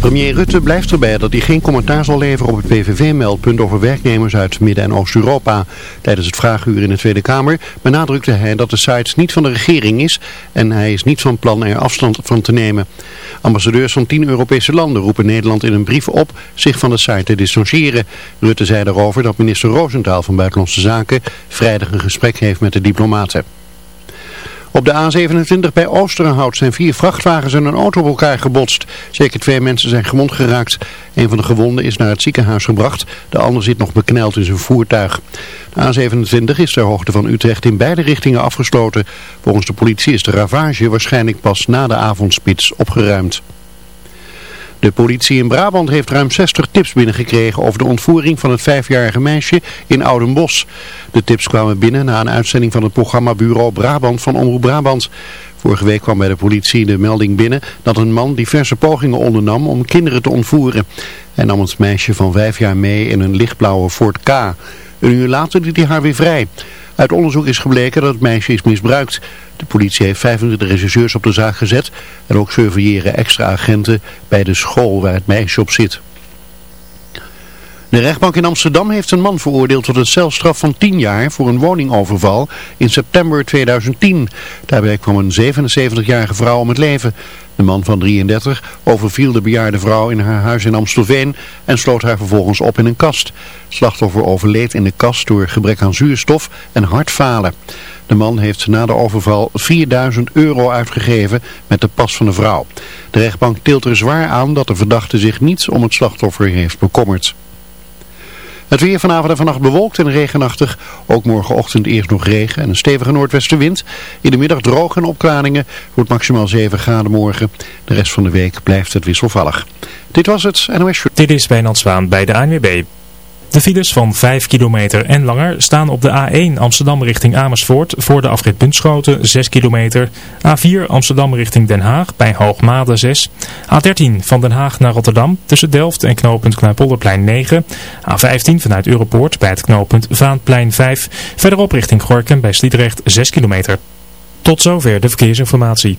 Premier Rutte blijft erbij dat hij geen commentaar zal leveren op het PVV-meldpunt over werknemers uit Midden- en Oost-Europa. Tijdens het vraaguur in de Tweede Kamer benadrukte hij dat de site niet van de regering is en hij is niet van plan er afstand van te nemen. Ambassadeurs van tien Europese landen roepen Nederland in een brief op zich van de site te distancieren. Rutte zei daarover dat minister Roosentaal van Buitenlandse Zaken vrijdag een gesprek heeft met de diplomaten. Op de A27 bij Oosterenhout zijn vier vrachtwagens en een auto op elkaar gebotst. Zeker twee mensen zijn gewond geraakt. Een van de gewonden is naar het ziekenhuis gebracht. De ander zit nog bekneld in zijn voertuig. De A27 is ter hoogte van Utrecht in beide richtingen afgesloten. Volgens de politie is de ravage waarschijnlijk pas na de avondspits opgeruimd. De politie in Brabant heeft ruim 60 tips binnengekregen over de ontvoering van het vijfjarige meisje in Oudenbos. De tips kwamen binnen na een uitzending van het programma Bureau Brabant van Omroep Brabant. Vorige week kwam bij de politie de melding binnen dat een man diverse pogingen ondernam om kinderen te ontvoeren. Hij nam het meisje van vijf jaar mee in een lichtblauwe Ford K. Een uur later liet hij haar weer vrij. Uit onderzoek is gebleken dat het meisje is misbruikt. De politie heeft 25 regisseurs op de zaak gezet en ook surveilleren extra agenten bij de school waar het meisje op zit. De rechtbank in Amsterdam heeft een man veroordeeld tot een celstraf van 10 jaar voor een woningoverval in september 2010. Daarbij kwam een 77-jarige vrouw om het leven. De man van 33 overviel de bejaarde vrouw in haar huis in Amstelveen en sloot haar vervolgens op in een kast. Slachtoffer overleed in de kast door gebrek aan zuurstof en hartfalen. De man heeft na de overval 4000 euro uitgegeven met de pas van de vrouw. De rechtbank tilt er zwaar aan dat de verdachte zich niets om het slachtoffer heeft bekommerd. Het weer vanavond en vannacht bewolkt en regenachtig. Ook morgenochtend eerst nog regen en een stevige noordwestenwind. In de middag droog en opklaringen. Wordt maximaal 7 graden morgen. De rest van de week blijft het wisselvallig. Dit was het NOS Show. Dit is Wijnand Zwaan bij de ANWB. De files van 5 kilometer en langer staan op de A1 Amsterdam richting Amersfoort voor de afrit Bunschoten 6 kilometer. A4 Amsterdam richting Den Haag bij Hoogmade 6. A13 van Den Haag naar Rotterdam tussen Delft en knooppunt Kluipolderplein 9. A15 vanuit Europoort bij het knooppunt Vaanplein 5. Verderop richting Gorken bij Sliedrecht 6 kilometer. Tot zover de verkeersinformatie.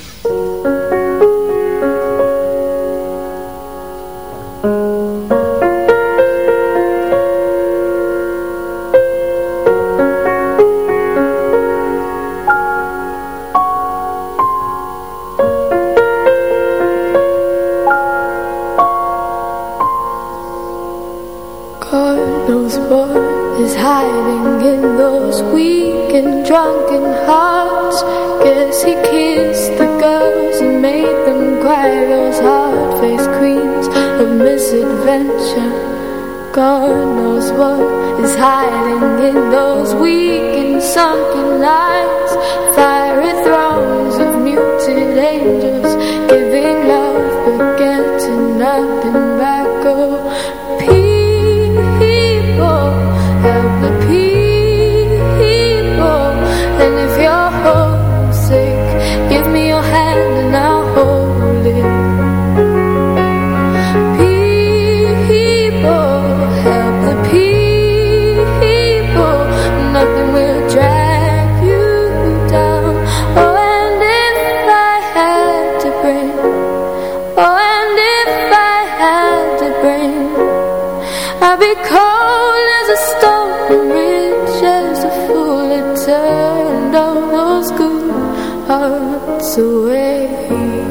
turned all those good hearts away.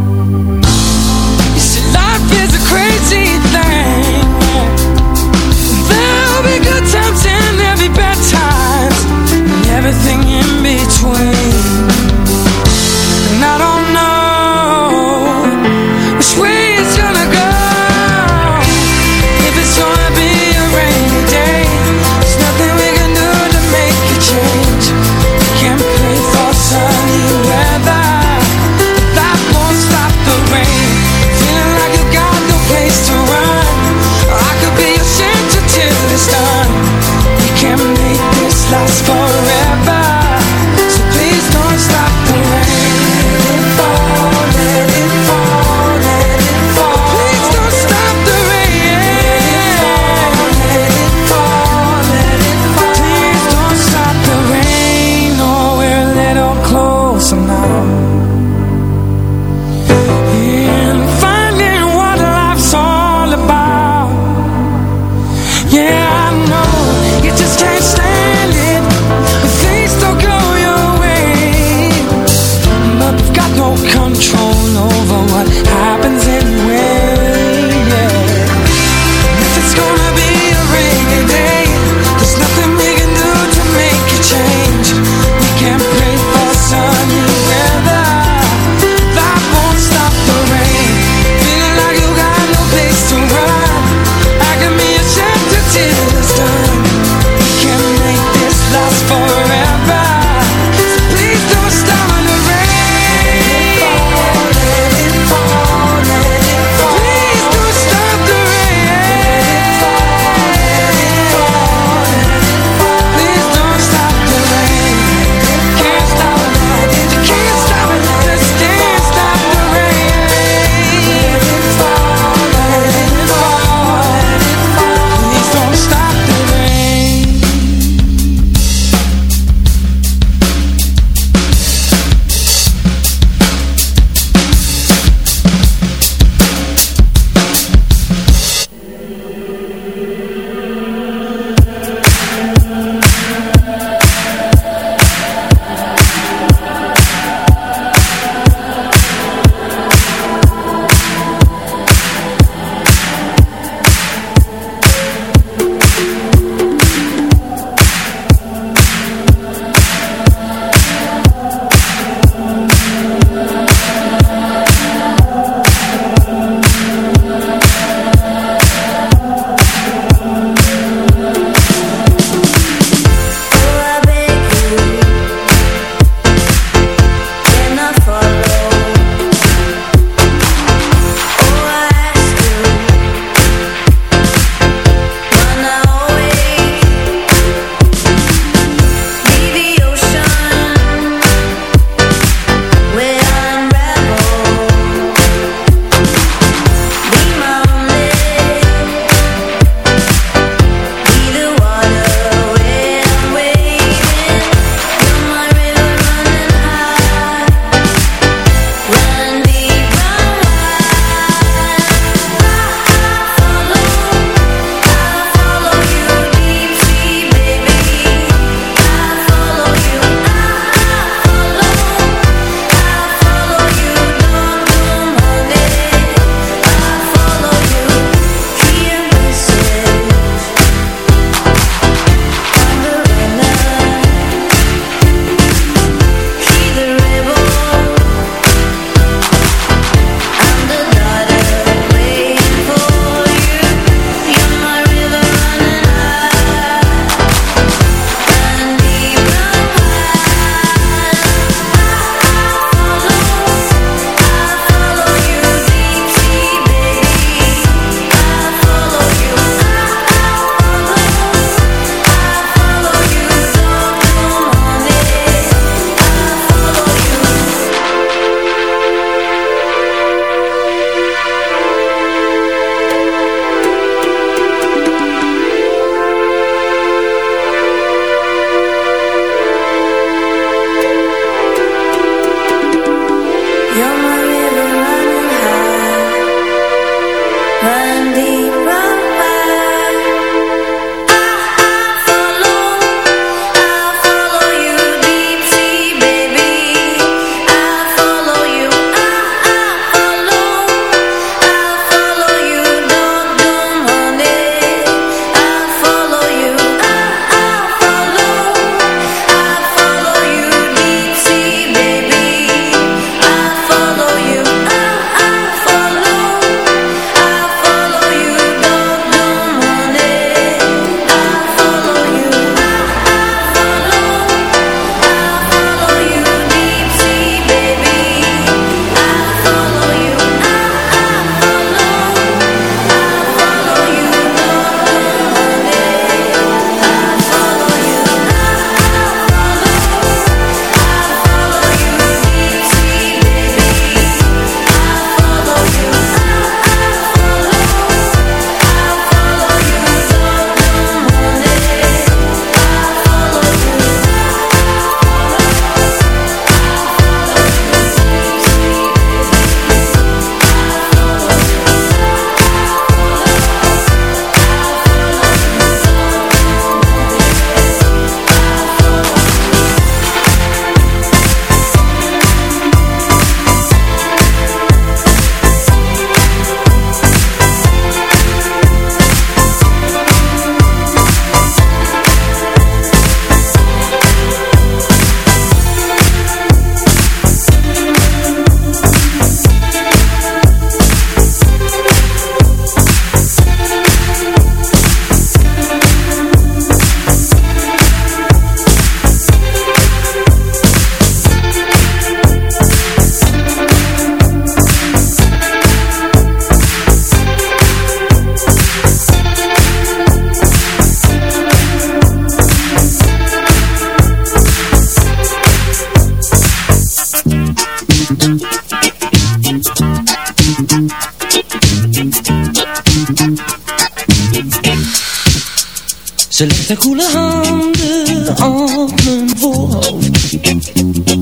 Ze legt haar koele handen op mijn voorhoofd.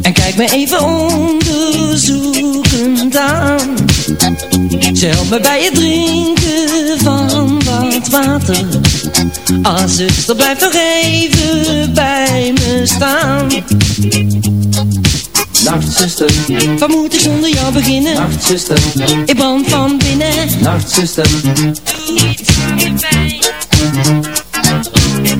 En kijkt me even onderzoekend aan. Ze helpt me bij het drinken van wat water. Ah zuster blijf nog even bij me staan. Nachtzuster, Wat moet ik zonder jou beginnen? nachtzuster, Ik brand van binnen. Nachtzuster,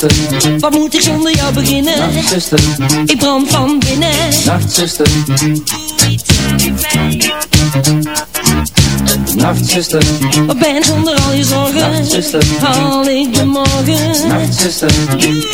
nachtzuster, Wat moet ik zonder jou beginnen? nachtzuster, Ik brand van binnen nachtzuster, nachtzuster, Wat ben zonder al je zorgen? Nachtzuster. Haal ik de morgen? nachtzuster, Nachtzuster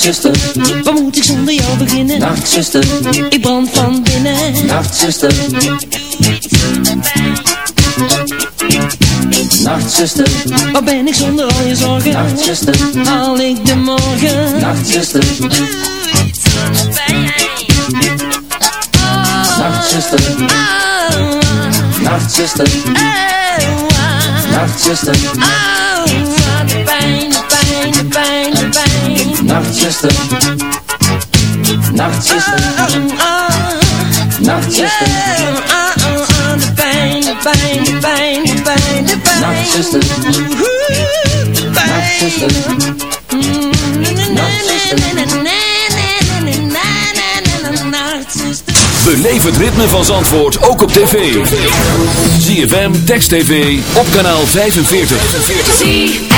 Nachtzuster, waar moet ik zonder jou beginnen? Nachtzuster, ik brand van binnen. Nachtzuster, Nachtzuster, waar ben ik zonder al je zorgen? Nachtzuster, haal ik de morgen? Nachtzuster, doe iets voor mij. Nachtzuster, Nachtzuster, Nachtzuster, Nachtzuster, Nachtzuster, oh. Nachtzuster, nachtzuster, nachtzuster. De pijn, de pijn, de pijn, de pijn, de pijn. Nachtzuster, nachtzuster, nachtzuster. Beleef het ritme van Zandvoort ook op tv. ZFM, Text TV, op kanaal 45. 45.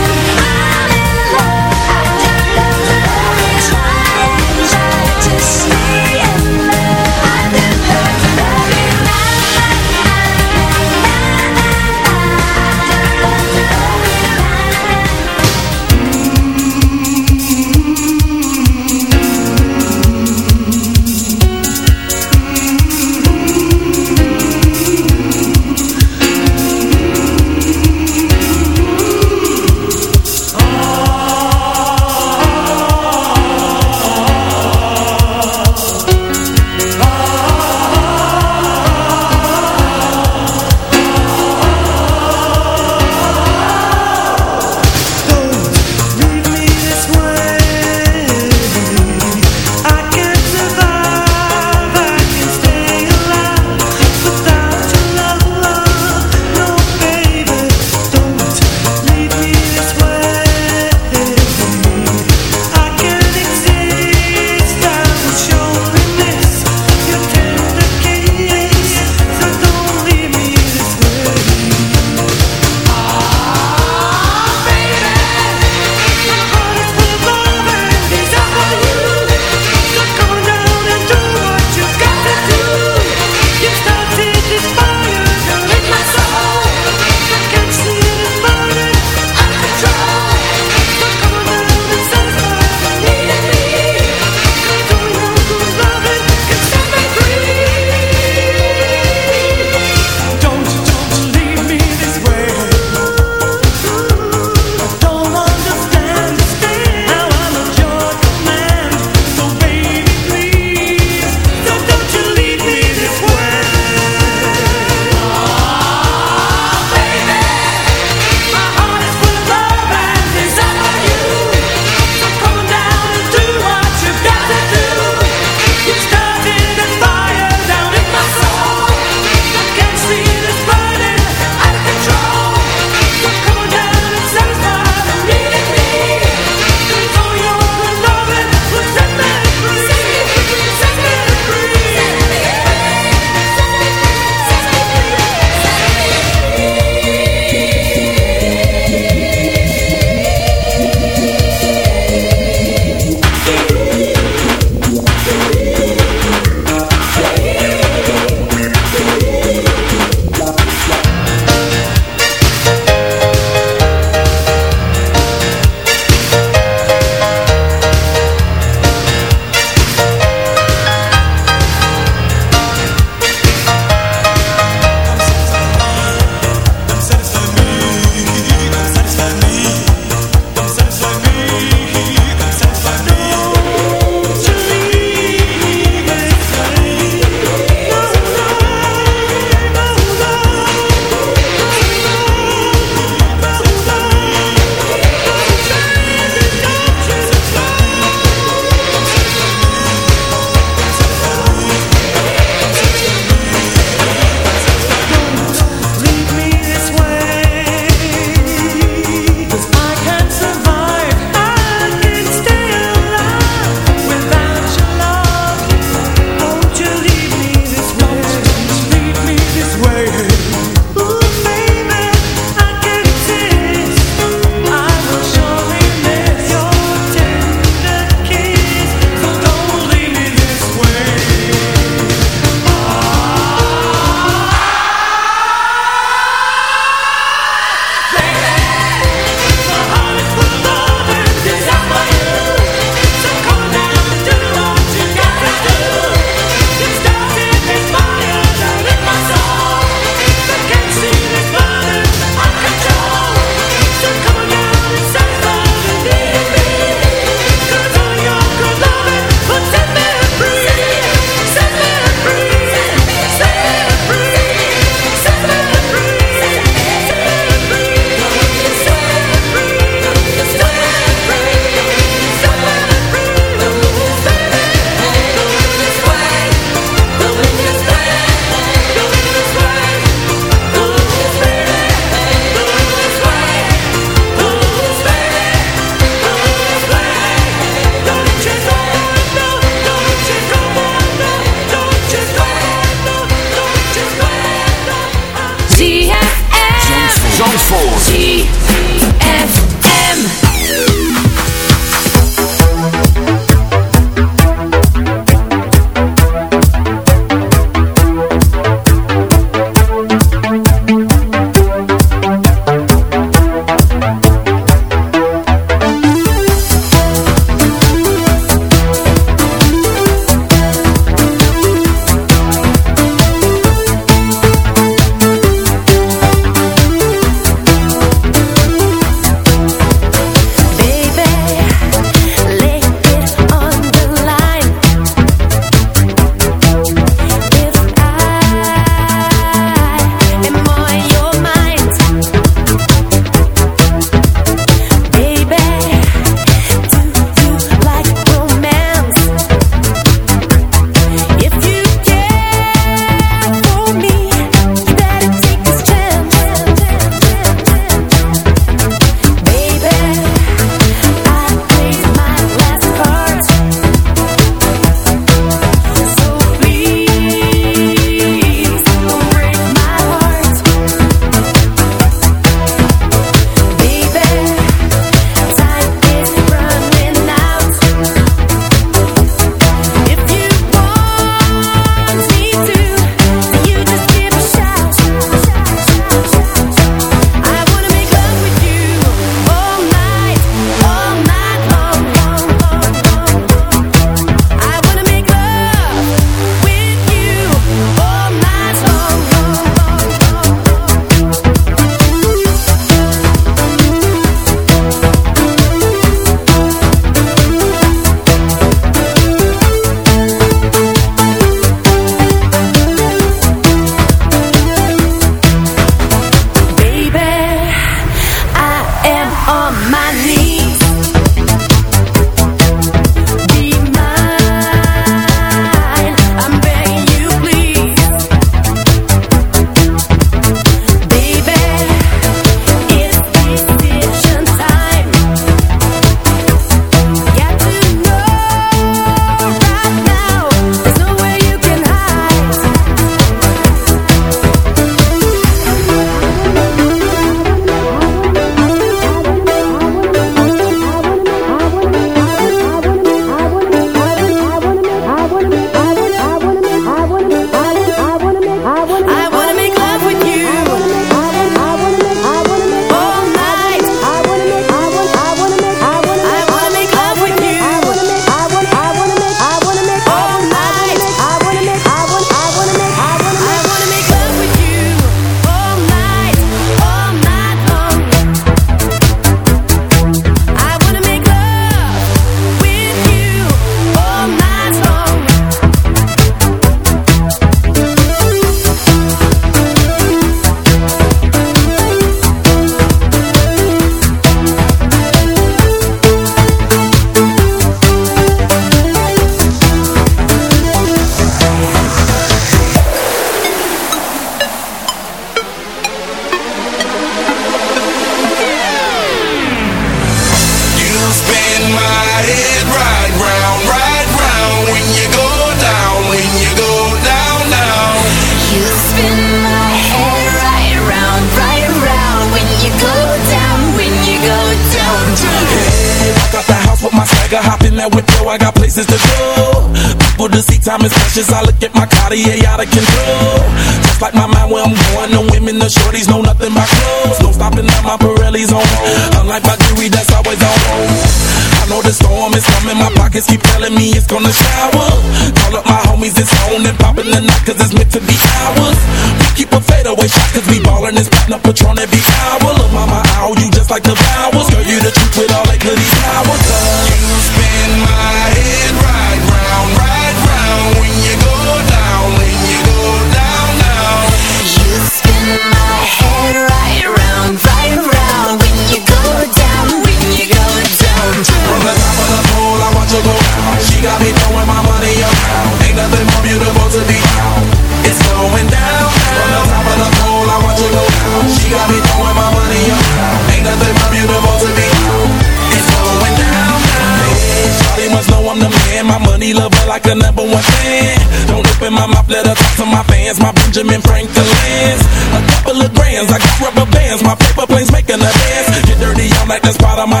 Bands, my paper planes making a dance. Get dirty, I'm like that's part of my.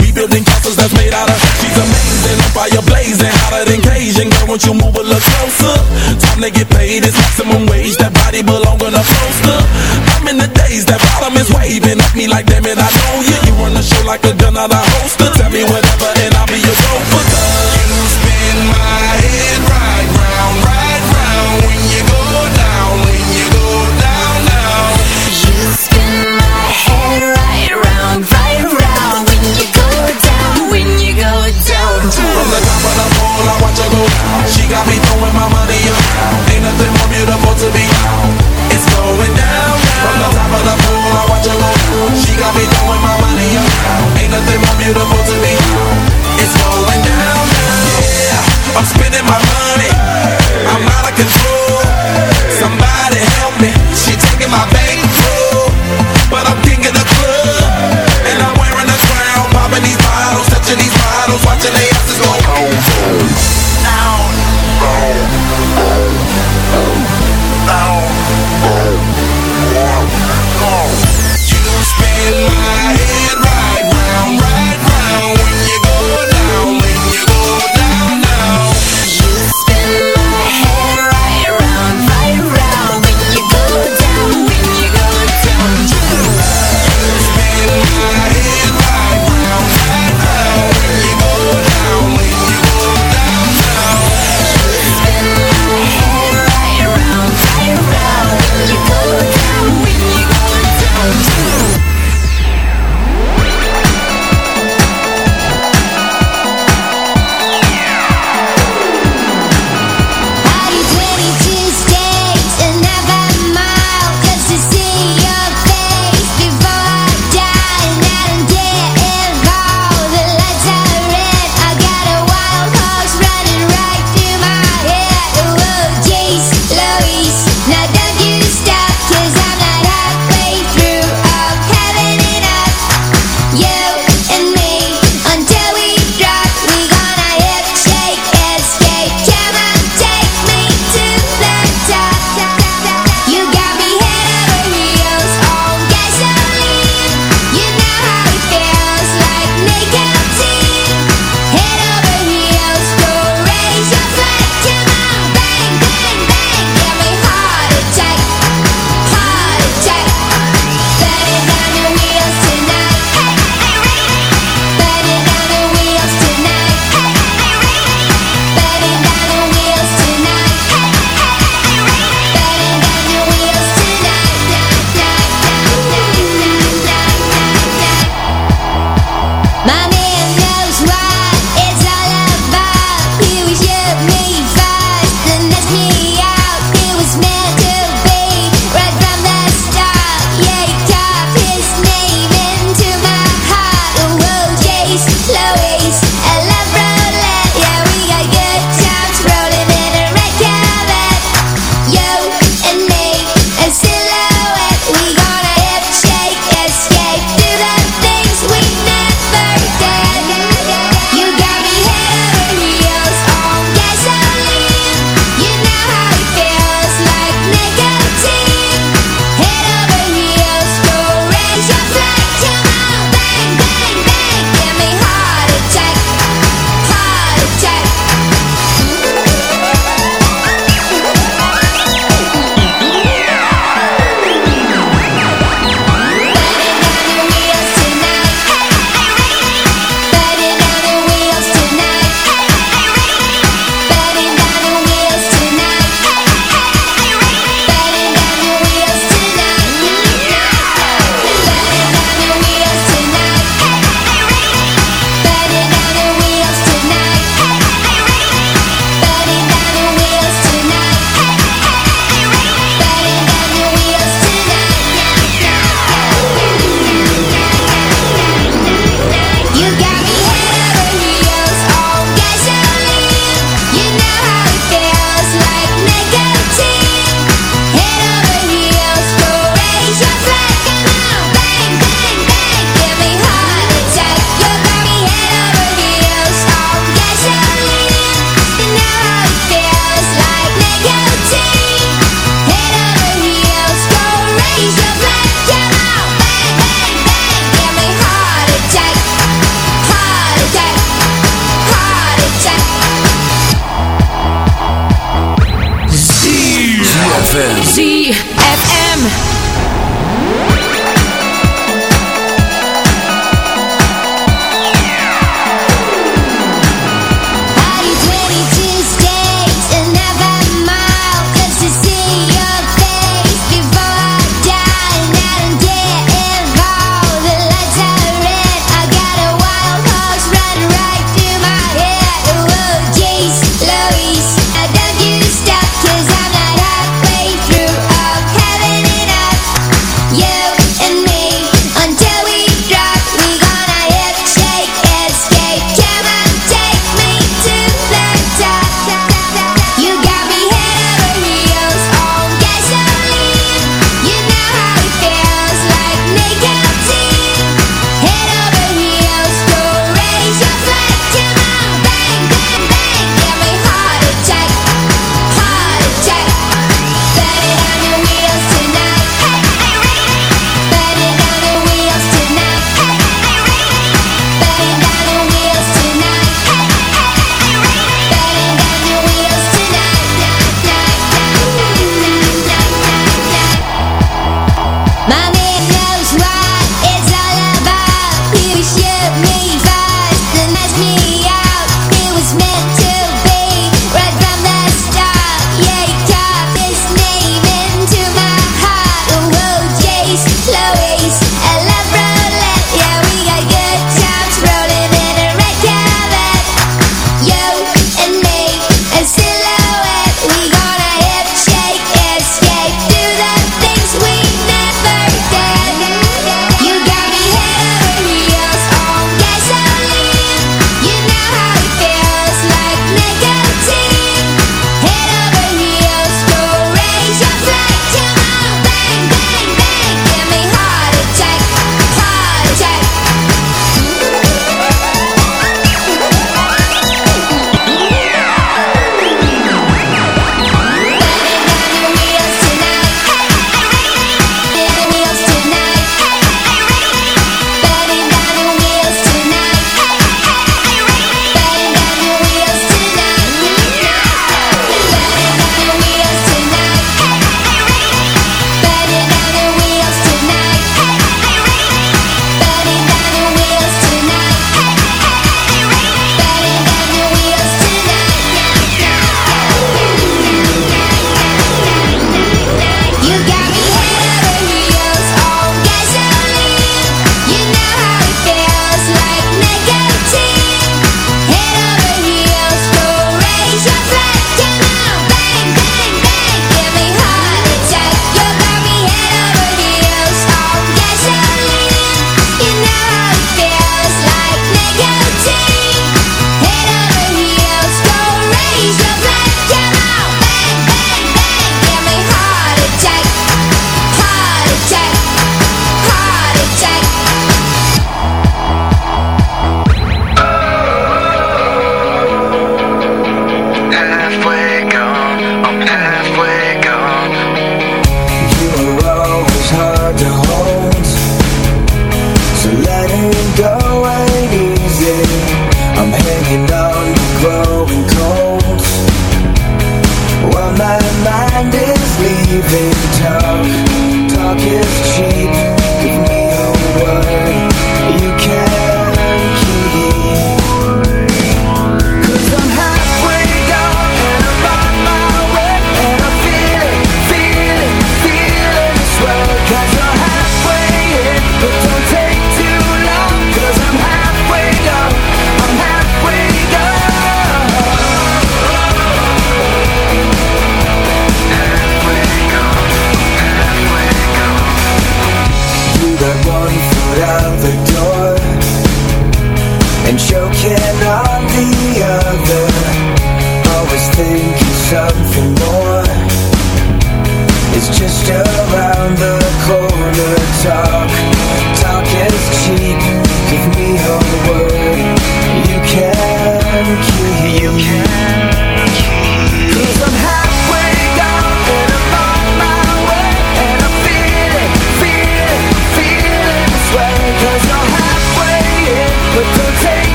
We building castles that's made out of. She's amazing, on fire blazing, hotter than Cajun. Girl, won't you move a little closer? Time to get paid, it's maximum wage. That body belong on a poster. I'm in the days, that bottom is waving at me like damn it, I know you. You run the show like a gun out of holster. Tell me whatever,